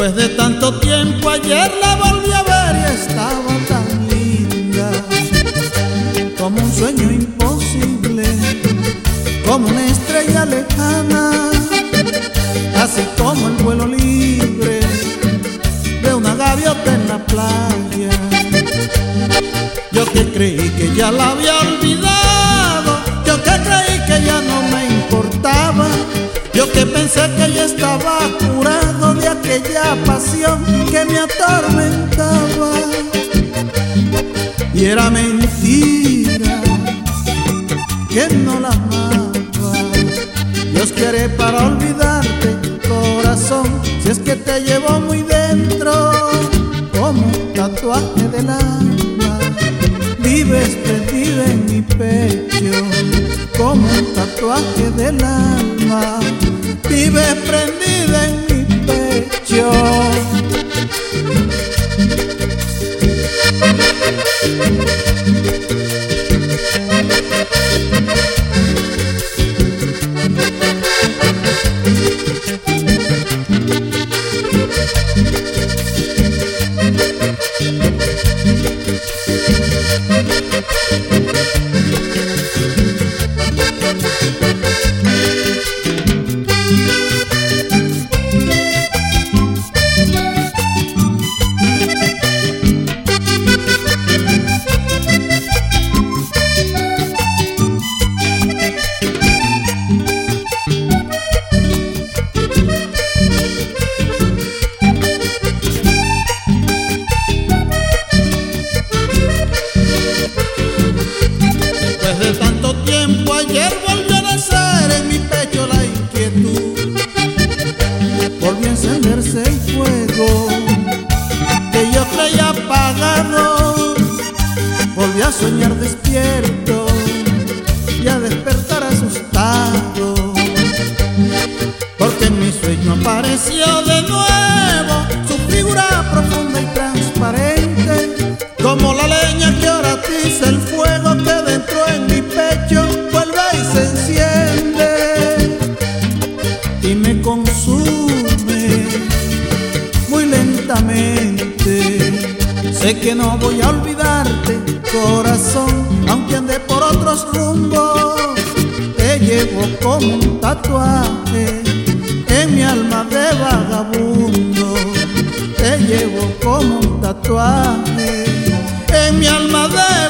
Después de tanto tiempo ayer la volví a ver y estaba tan linda. Como un sueño imposible, como una estrella lejana Así como el vuelo libre de una gaviota en la playa. Yo que creí que ya la había atormentaba. Y era mentira que no la amaba. Dios quiere para olvidarte, corazón, si es que te llevo muy dentro, como tatuaje del alma. Vives prendido en mi pecho, como un tatuaje del alma. Vives prendida en mi pecho. El fuego que yo creía apagado. Volví a soñar despierto y a despertar asustado. Porque en mi sueño apareció de nuevo su figura profunda y transparente, como la leña que ahora atiza el fuego que dentro en mi pecho vuelve y se enciende y me consume muy lentamente. Sé que no voy a olvidarte, corazón, aunque ande por otros rumbos. Te llevo como un tatuaje en mi alma de vagabundo. Te llevo como un tatuaje en mi alma de vagabundo.